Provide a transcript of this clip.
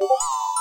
Música